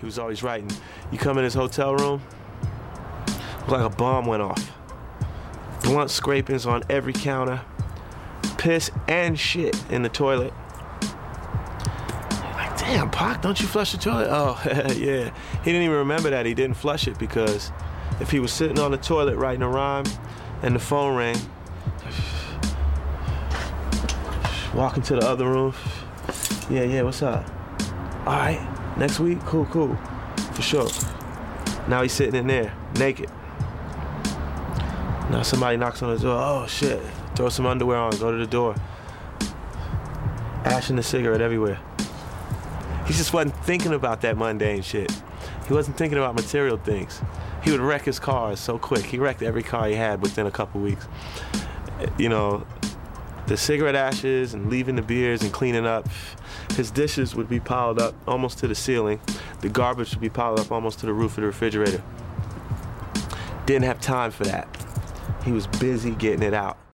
He was always writing. You come in his hotel room, like a bomb went off. Blunt scrapings on every counter, piss and shit in the toilet. Like, damn, Pac, don't you flush the toilet? Oh, yeah. He didn't even remember that he didn't flush it because if he was sitting on the toilet writing a rhyme and the phone rang, walking to the other room. Yeah, yeah, what's up? All right, next week? Cool, cool. For sure. Now he's sitting in there, naked. Now somebody knocks on the door. Oh, shit. Throw some underwear on, go to the door. Ash and the cigarette everywhere. He just wasn't thinking about that mundane shit. He wasn't thinking about material things. He would wreck his cars so quick. He wrecked every car he had within a couple weeks. You know, the cigarette ashes and leaving the beers and cleaning up. His dishes would be piled up almost to the ceiling. The garbage would be piled up almost to the roof of the refrigerator. Didn't have time for that. He was busy getting it out.